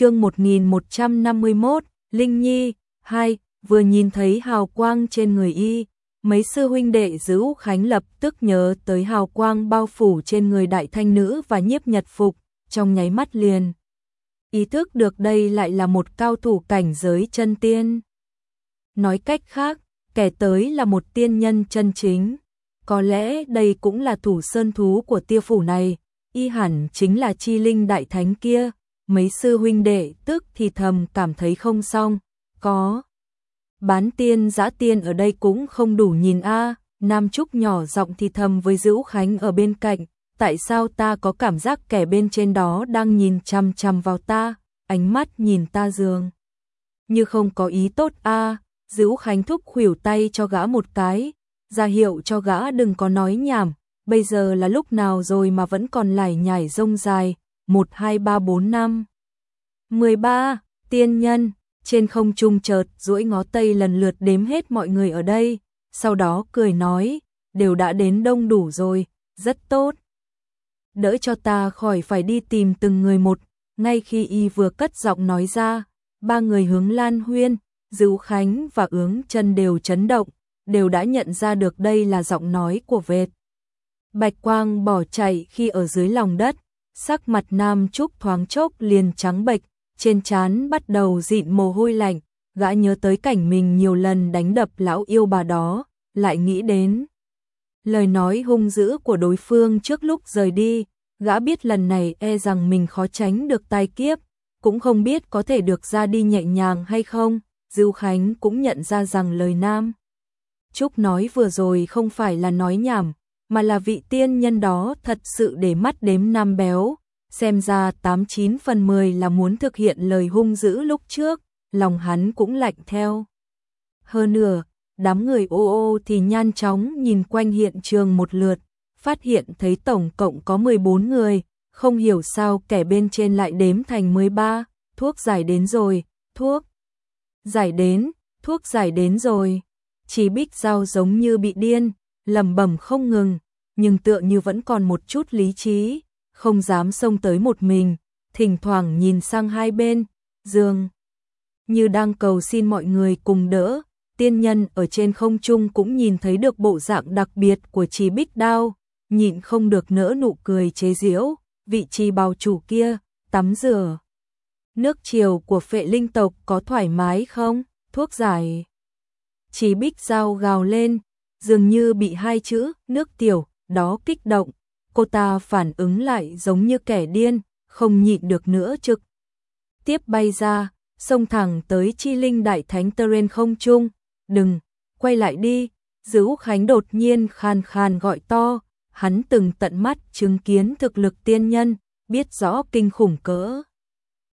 chương 1151, Linh Nhi, 2, vừa nhìn thấy hào quang trên người y, mấy sư huynh đệ giữ Khánh lập tức nhớ tới hào quang bao phủ trên người đại thanh nữ và nhiếp nhật phục, trong nháy mắt liền. Ý thức được đây lại là một cao thủ cảnh giới chân tiên. Nói cách khác, kẻ tới là một tiên nhân chân chính. Có lẽ đây cũng là thủ sơn thú của tiêu phủ này, y hẳn chính là chi linh đại thánh kia, mấy sư huynh đệ tức thì thầm cảm thấy không xong, có. Bán tiên giã tiên ở đây cũng không đủ nhìn a. Nam Trúc nhỏ giọng thì thầm với Dữ Khánh ở bên cạnh, tại sao ta có cảm giác kẻ bên trên đó đang nhìn chằm chằm vào ta, ánh mắt nhìn ta dường. Như không có ý tốt a. À, Dữ Khánh thúc khuỷu tay cho gã một cái, ra hiệu cho gã đừng có nói nhảm, bây giờ là lúc nào rồi mà vẫn còn lải nhải rông dài, 1, 2, 3, 4, 5. 13. Tiên nhân, trên không trung chợt duỗi ngó tay lần lượt đếm hết mọi người ở đây, sau đó cười nói, đều đã đến đông đủ rồi, rất tốt. Đỡ cho ta khỏi phải đi tìm từng người một, ngay khi y vừa cất giọng nói ra, ba người hướng Lan Huyên, Dữu Khánh và Ướng chân đều chấn động, đều đã nhận ra được đây là giọng nói của vệt. Bạch quang bỏ chạy khi ở dưới lòng đất, sắc mặt Nam Trúc thoáng chốc liền trắng bệch, trên trán bắt đầu dịn mồ hôi lạnh, gã nhớ tới cảnh mình nhiều lần đánh đập lão yêu bà đó, lại nghĩ đến lời nói hung dữ của đối phương trước lúc rời đi, gã biết lần này e rằng mình khó tránh được tai kiếp, cũng không biết có thể được ra đi nhẹ nhàng hay không. Dưu Khánh cũng nhận ra rằng lời nam Trúc nói vừa rồi không phải là nói nhảm, mà là vị tiên nhân đó thật sự để mắt đếm năm béo, xem ra 89 phần 10 là muốn thực hiện lời hung dữ lúc trước, lòng hắn cũng lạnh theo. Hơn nữa, đám người ô ô thì nhan chóng nhìn quanh hiện trường một lượt, phát hiện thấy tổng cộng có 14 người, không hiểu sao kẻ bên trên lại đếm thành 13, thuốc giải đến rồi, thuốc giải đến, thuốc giải đến rồi. Chỉ bích Dao giống như bị điên, lầm bẩm không ngừng, nhưng tựa như vẫn còn một chút lý trí, không dám xông tới một mình, thỉnh thoảng nhìn sang hai bên, dương. Như đang cầu xin mọi người cùng đỡ, tiên nhân ở trên không trung cũng nhìn thấy được bộ dạng đặc biệt của trì bích đao, nhịn không được nỡ nụ cười chế giễu, vị trí bào chủ kia, tắm rửa. Nước chiều của phệ linh tộc có thoải mái không? Thuốc giải. Chỉ bích dao gào lên, dường như bị hai chữ nước tiểu đó kích động, cô ta phản ứng lại giống như kẻ điên, không nhịn được nữa trực. Tiếp bay ra, xông thẳng tới chi linh đại thánh Teren không trung, đừng, quay lại đi, giữ Khánh đột nhiên khan khan gọi to, hắn từng tận mắt chứng kiến thực lực tiên nhân, biết rõ kinh khủng cỡ.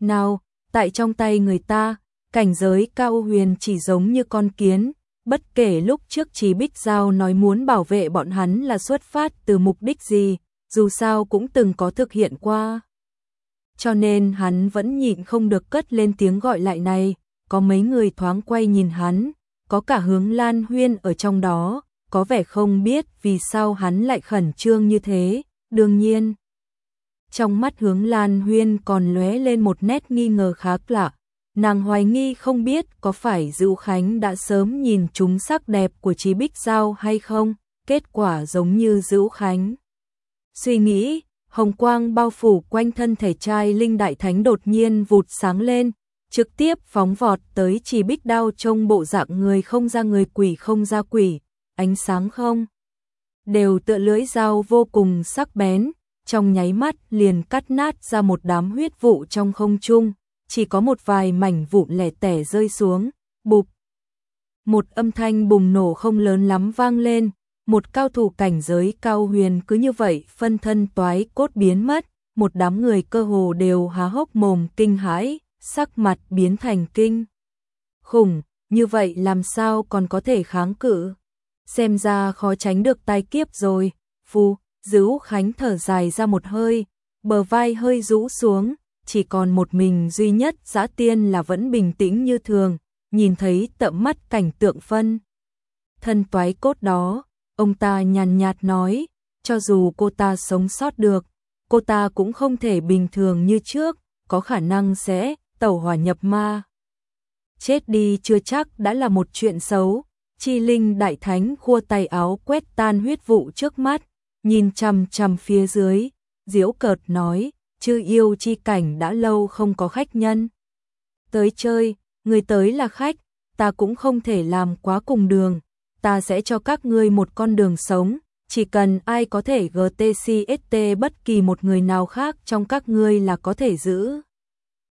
Nào, tại trong tay người ta, cảnh giới cao huyền chỉ giống như con kiến, bất kể lúc trước Trí Bích Giao nói muốn bảo vệ bọn hắn là xuất phát từ mục đích gì, dù sao cũng từng có thực hiện qua. Cho nên hắn vẫn nhịn không được cất lên tiếng gọi lại này, có mấy người thoáng quay nhìn hắn, có cả hướng Lan Huyên ở trong đó, có vẻ không biết vì sao hắn lại khẩn trương như thế, đương nhiên. Trong mắt hướng Lan Huyên còn lóe lên một nét nghi ngờ khá lạ, nàng hoài nghi không biết có phải Dữu Khánh đã sớm nhìn chúng sắc đẹp của Trí Bích Giao hay không, kết quả giống như Dữu Khánh. Suy nghĩ, hồng quang bao phủ quanh thân thể trai linh đại thánh đột nhiên vụt sáng lên, trực tiếp phóng vọt tới Trí Bích Đao trông bộ dạng người không ra người quỷ không ra quỷ, ánh sáng không. Đều tựa lưỡi dao vô cùng sắc bén, trong nháy mắt liền cắt nát ra một đám huyết vụ trong không trung, chỉ có một vài mảnh vụn lẻ tẻ rơi xuống, bụp. Một âm thanh bùng nổ không lớn lắm vang lên, một cao thủ cảnh giới cao huyền cứ như vậy phân thân toái cốt biến mất, một đám người cơ hồ đều há hốc mồm kinh hãi, sắc mặt biến thành kinh. Khủng, như vậy làm sao còn có thể kháng cự? Xem ra khó tránh được tai kiếp rồi, phu, Dữ Khánh thở dài ra một hơi, bờ vai hơi rũ xuống, chỉ còn một mình duy nhất giã tiên là vẫn bình tĩnh như thường, nhìn thấy tậm mắt cảnh tượng phân. Thân toái cốt đó, ông ta nhàn nhạt nói, cho dù cô ta sống sót được, cô ta cũng không thể bình thường như trước, có khả năng sẽ tẩu hỏa nhập ma. Chết đi chưa chắc đã là một chuyện xấu, chi linh đại thánh khua tay áo quét tan huyết vụ trước mắt, nhìn chằm chằm phía dưới, diễu cợt nói, chư yêu chi cảnh đã lâu không có khách nhân. Tới chơi, người tới là khách, ta cũng không thể làm quá cùng đường, ta sẽ cho các ngươi một con đường sống, chỉ cần ai có thể GTCST bất kỳ một người nào khác trong các ngươi là có thể giữ.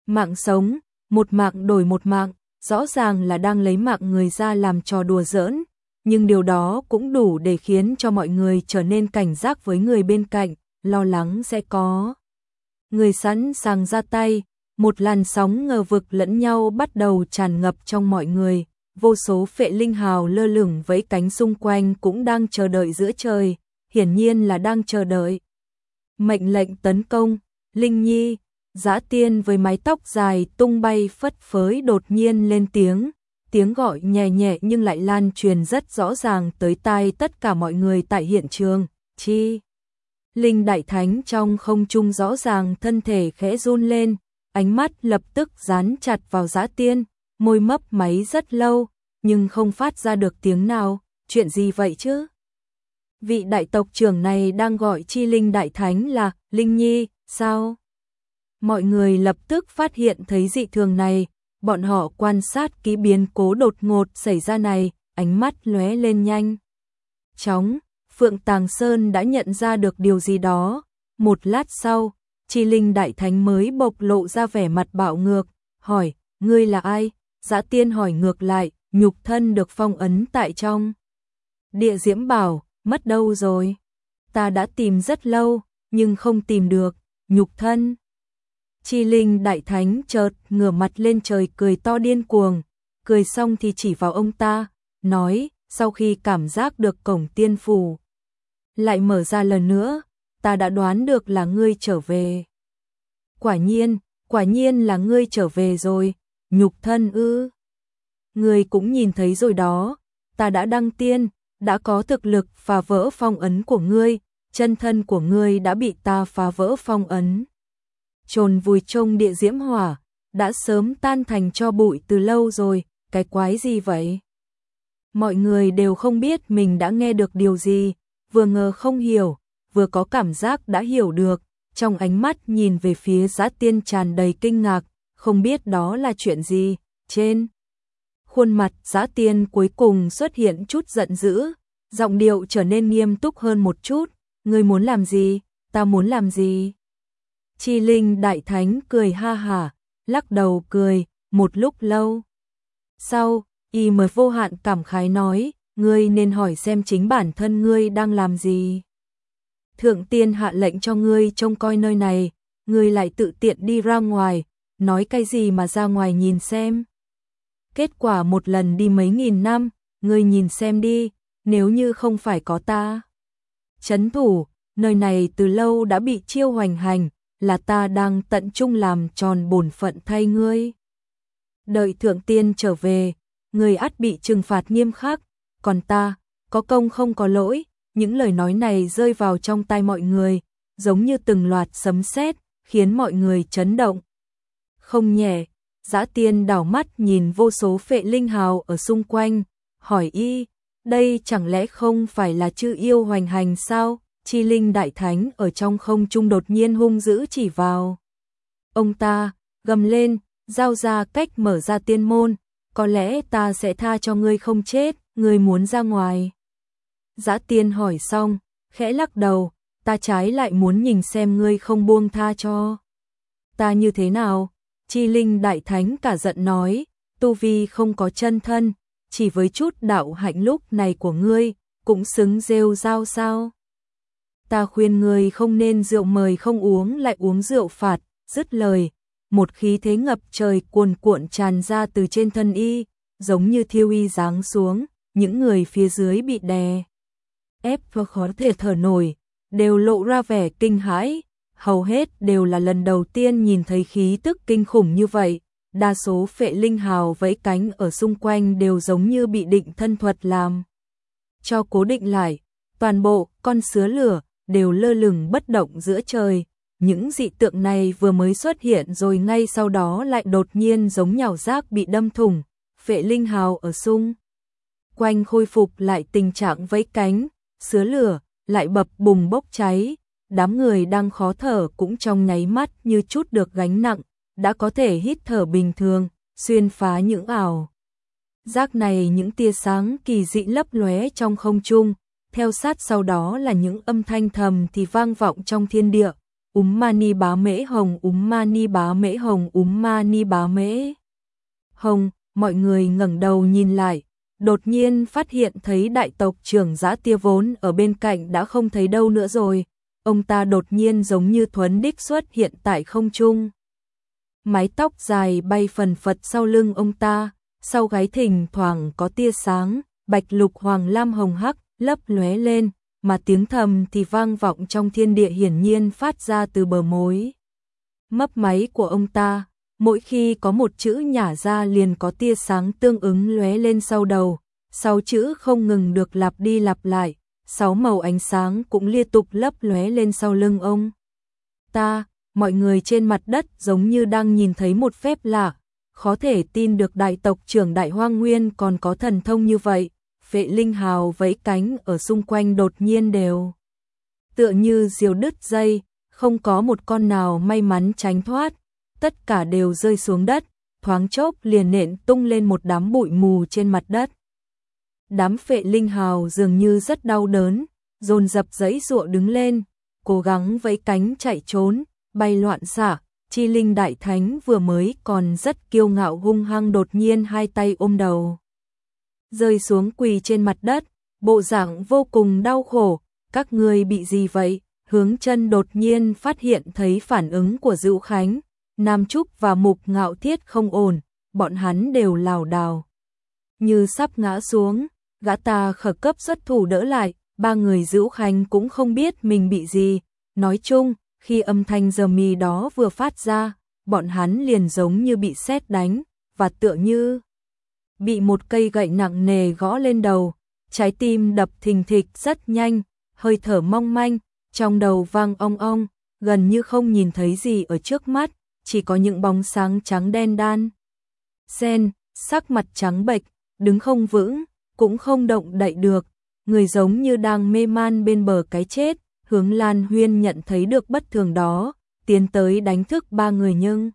Mạng sống, một mạng đổi một mạng, rõ ràng là đang lấy mạng người ra làm trò đùa giỡn, nhưng điều đó cũng đủ để khiến cho mọi người trở nên cảnh giác với người bên cạnh, lo lắng sẽ có. Người sẵn sàng ra tay, một làn sóng ngờ vực lẫn nhau bắt đầu tràn ngập trong mọi người, vô số phệ linh hào lơ lửng với cánh xung quanh cũng đang chờ đợi giữa trời, hiển nhiên là đang chờ đợi. Mệnh lệnh tấn công, Linh Nhi, Giã tiên với mái tóc dài tung bay phất phới đột nhiên lên tiếng, tiếng gọi nhẹ nhẹ nhưng lại lan truyền rất rõ ràng tới tai tất cả mọi người tại hiện trường, chi. Linh đại thánh trong không trung rõ ràng thân thể khẽ run lên, ánh mắt lập tức dán chặt vào giã tiên, môi mấp máy rất lâu, nhưng không phát ra được tiếng nào, chuyện gì vậy chứ? Vị đại tộc trưởng này đang gọi chi linh đại thánh là Linh Nhi, sao? Mọi người lập tức phát hiện thấy dị thường này, bọn họ quan sát kỹ biến cố đột ngột xảy ra này, ánh mắt lóe lên nhanh. Chóng, Phượng Tàng Sơn đã nhận ra được điều gì đó, một lát sau, Chi Linh Đại Thánh mới bộc lộ ra vẻ mặt bạo ngược, hỏi, ngươi là ai? Giã tiên hỏi ngược lại, nhục thân được phong ấn tại trong. Địa diễm bảo, mất đâu rồi? Ta đã tìm rất lâu, nhưng không tìm được, nhục thân. Chi Linh Đại Thánh chợt ngửa mặt lên trời cười to điên cuồng, cười xong thì chỉ vào ông ta, nói, sau khi cảm giác được cổng tiên phù, lại mở ra lần nữa, ta đã đoán được là ngươi trở về. Quả nhiên, quả nhiên là ngươi trở về rồi, nhục thân ư. Ngươi cũng nhìn thấy rồi đó, ta đã đăng tiên, đã có thực lực phá vỡ phong ấn của ngươi, chân thân của ngươi đã bị ta phá vỡ phong ấn trồn vùi trông địa diễm hỏa, đã sớm tan thành cho bụi từ lâu rồi, cái quái gì vậy? Mọi người đều không biết mình đã nghe được điều gì, vừa ngờ không hiểu, vừa có cảm giác đã hiểu được, trong ánh mắt nhìn về phía giã tiên tràn đầy kinh ngạc, không biết đó là chuyện gì, trên. Khuôn mặt giã tiên cuối cùng xuất hiện chút giận dữ, giọng điệu trở nên nghiêm túc hơn một chút, ngươi muốn làm gì, ta muốn làm gì. Chi Linh Đại Thánh cười ha hả, lắc đầu cười, một lúc lâu. Sau, y mới vô hạn cảm khái nói, ngươi nên hỏi xem chính bản thân ngươi đang làm gì. Thượng tiên hạ lệnh cho ngươi trông coi nơi này, ngươi lại tự tiện đi ra ngoài, nói cái gì mà ra ngoài nhìn xem. Kết quả một lần đi mấy nghìn năm, ngươi nhìn xem đi, nếu như không phải có ta. Chấn thủ, nơi này từ lâu đã bị chiêu hoành hành, là ta đang tận trung làm tròn bổn phận thay ngươi. Đợi thượng tiên trở về, ngươi ắt bị trừng phạt nghiêm khắc, còn ta, có công không có lỗi, những lời nói này rơi vào trong tai mọi người, giống như từng loạt sấm sét, khiến mọi người chấn động. Không nhẹ, giã tiên đảo mắt nhìn vô số phệ linh hào ở xung quanh, hỏi y, đây chẳng lẽ không phải là chư yêu hoành hành sao? chi linh đại thánh ở trong không trung đột nhiên hung dữ chỉ vào. Ông ta, gầm lên, giao ra cách mở ra tiên môn, có lẽ ta sẽ tha cho ngươi không chết, ngươi muốn ra ngoài. Giã tiên hỏi xong, khẽ lắc đầu, ta trái lại muốn nhìn xem ngươi không buông tha cho. Ta như thế nào? Chi linh đại thánh cả giận nói, tu vi không có chân thân, chỉ với chút đạo hạnh lúc này của ngươi, cũng xứng rêu rao sao? ta khuyên người không nên rượu mời không uống lại uống rượu phạt, dứt lời, một khí thế ngập trời cuồn cuộn tràn ra từ trên thân y, giống như thiêu y giáng xuống, những người phía dưới bị đè. Ép và khó thể thở nổi, đều lộ ra vẻ kinh hãi, hầu hết đều là lần đầu tiên nhìn thấy khí tức kinh khủng như vậy. Đa số phệ linh hào vẫy cánh ở xung quanh đều giống như bị định thân thuật làm. Cho cố định lại, toàn bộ con sứa lửa đều lơ lửng bất động giữa trời, những dị tượng này vừa mới xuất hiện rồi ngay sau đó lại đột nhiên giống nhào rác bị đâm thủng, phệ linh hào ở sung. Quanh khôi phục lại tình trạng vẫy cánh, sứa lửa, lại bập bùng bốc cháy, đám người đang khó thở cũng trong nháy mắt như chút được gánh nặng, đã có thể hít thở bình thường, xuyên phá những ảo. Giác này những tia sáng kỳ dị lấp lóe trong không trung, theo sát sau đó là những âm thanh thầm thì vang vọng trong thiên địa. Úm mani bá mễ hồng, úm mani bá mễ hồng, úm mani bá mễ hồng, mọi người ngẩng đầu nhìn lại, đột nhiên phát hiện thấy đại tộc trưởng giã tia vốn ở bên cạnh đã không thấy đâu nữa rồi. Ông ta đột nhiên giống như thuấn đích xuất hiện tại không trung. Mái tóc dài bay phần phật sau lưng ông ta, sau gáy thỉnh thoảng có tia sáng, bạch lục hoàng lam hồng hắc, lấp lóe lên, mà tiếng thầm thì vang vọng trong thiên địa hiển nhiên phát ra từ bờ mối. Mấp máy của ông ta, mỗi khi có một chữ nhả ra liền có tia sáng tương ứng lóe lên sau đầu, sáu chữ không ngừng được lặp đi lặp lại, sáu màu ánh sáng cũng liên tục lấp lóe lên sau lưng ông. Ta, mọi người trên mặt đất giống như đang nhìn thấy một phép lạ, khó thể tin được đại tộc trưởng Đại Hoang Nguyên còn có thần thông như vậy, vệ linh hào vẫy cánh ở xung quanh đột nhiên đều. Tựa như diều đứt dây, không có một con nào may mắn tránh thoát, tất cả đều rơi xuống đất, thoáng chốc liền nện tung lên một đám bụi mù trên mặt đất. Đám phệ linh hào dường như rất đau đớn, dồn dập giấy ruộng đứng lên, cố gắng vẫy cánh chạy trốn, bay loạn xả Chi linh đại thánh vừa mới còn rất kiêu ngạo hung hăng đột nhiên hai tay ôm đầu rơi xuống quỳ trên mặt đất, bộ dạng vô cùng đau khổ, các người bị gì vậy? Hướng chân đột nhiên phát hiện thấy phản ứng của Dữu Khánh, Nam Trúc và Mục Ngạo Thiết không ổn, bọn hắn đều lảo đảo. Như sắp ngã xuống, gã ta khẩn cấp xuất thủ đỡ lại, ba người giữ khanh cũng không biết mình bị gì. Nói chung, khi âm thanh giờ mì đó vừa phát ra, bọn hắn liền giống như bị sét đánh, và tựa như bị một cây gậy nặng nề gõ lên đầu, trái tim đập thình thịch rất nhanh, hơi thở mong manh, trong đầu vang ong ong, gần như không nhìn thấy gì ở trước mắt, chỉ có những bóng sáng trắng đen đan. Sen, sắc mặt trắng bệch, đứng không vững, cũng không động đậy được, người giống như đang mê man bên bờ cái chết, hướng Lan Huyên nhận thấy được bất thường đó, tiến tới đánh thức ba người nhưng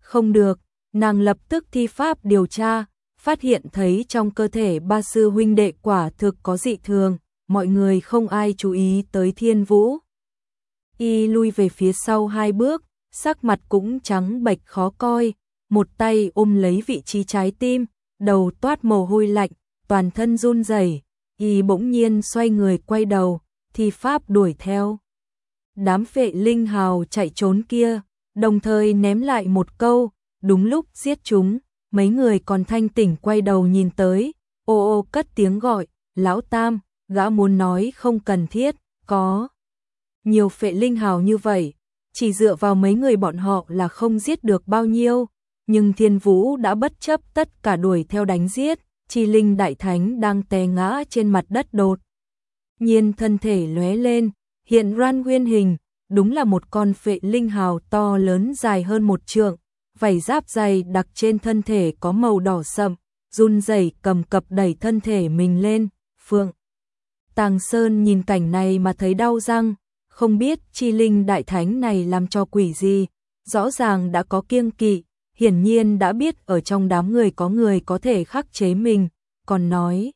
không được, nàng lập tức thi pháp điều tra, phát hiện thấy trong cơ thể ba sư huynh đệ quả thực có dị thường, mọi người không ai chú ý tới thiên vũ. Y lui về phía sau hai bước, sắc mặt cũng trắng bệch khó coi, một tay ôm lấy vị trí trái tim, đầu toát mồ hôi lạnh, toàn thân run rẩy, y bỗng nhiên xoay người quay đầu, thì pháp đuổi theo. Đám phệ linh hào chạy trốn kia, đồng thời ném lại một câu, đúng lúc giết chúng, mấy người còn thanh tỉnh quay đầu nhìn tới, ô ô cất tiếng gọi, lão tam, gã muốn nói không cần thiết, có. Nhiều phệ linh hào như vậy, chỉ dựa vào mấy người bọn họ là không giết được bao nhiêu, nhưng thiên vũ đã bất chấp tất cả đuổi theo đánh giết, chi linh đại thánh đang té ngã trên mặt đất đột. Nhiên thân thể lóe lên, hiện ran nguyên hình, đúng là một con phệ linh hào to lớn dài hơn một trượng, vảy giáp dày đặc trên thân thể có màu đỏ sậm, run rẩy cầm cập đẩy thân thể mình lên, Phượng. Tàng Sơn nhìn cảnh này mà thấy đau răng, không biết chi linh đại thánh này làm cho quỷ gì, rõ ràng đã có kiêng kỵ, hiển nhiên đã biết ở trong đám người có người có thể khắc chế mình, còn nói.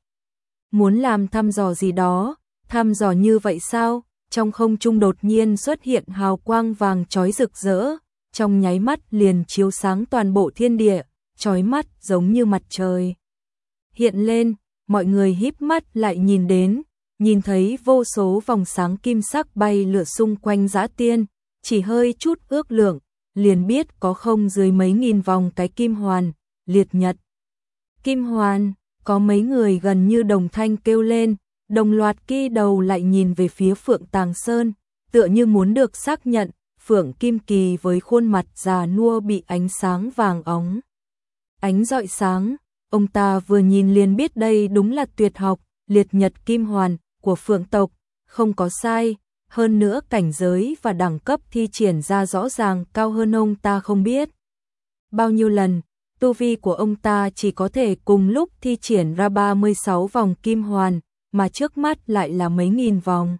Muốn làm thăm dò gì đó, thăm dò như vậy sao? Trong không trung đột nhiên xuất hiện hào quang vàng chói rực rỡ, trong nháy mắt liền chiếu sáng toàn bộ thiên địa, chói mắt giống như mặt trời. Hiện lên, mọi người híp mắt lại nhìn đến, nhìn thấy vô số vòng sáng kim sắc bay lượn xung quanh giã tiên, chỉ hơi chút ước lượng, liền biết có không dưới mấy nghìn vòng cái kim hoàn, liệt nhật. Kim hoàn, có mấy người gần như đồng thanh kêu lên, đồng loạt kỳ đầu lại nhìn về phía Phượng Tàng Sơn, tựa như muốn được xác nhận, Phượng Kim Kỳ với khuôn mặt già nua bị ánh sáng vàng óng. Ánh dọi sáng, ông ta vừa nhìn liền biết đây đúng là tuyệt học, liệt nhật kim hoàn của Phượng tộc, không có sai, hơn nữa cảnh giới và đẳng cấp thi triển ra rõ ràng cao hơn ông ta không biết. Bao nhiêu lần, tu vi của ông ta chỉ có thể cùng lúc thi triển ra 36 vòng kim hoàn, mà trước mắt lại là mấy nghìn vòng.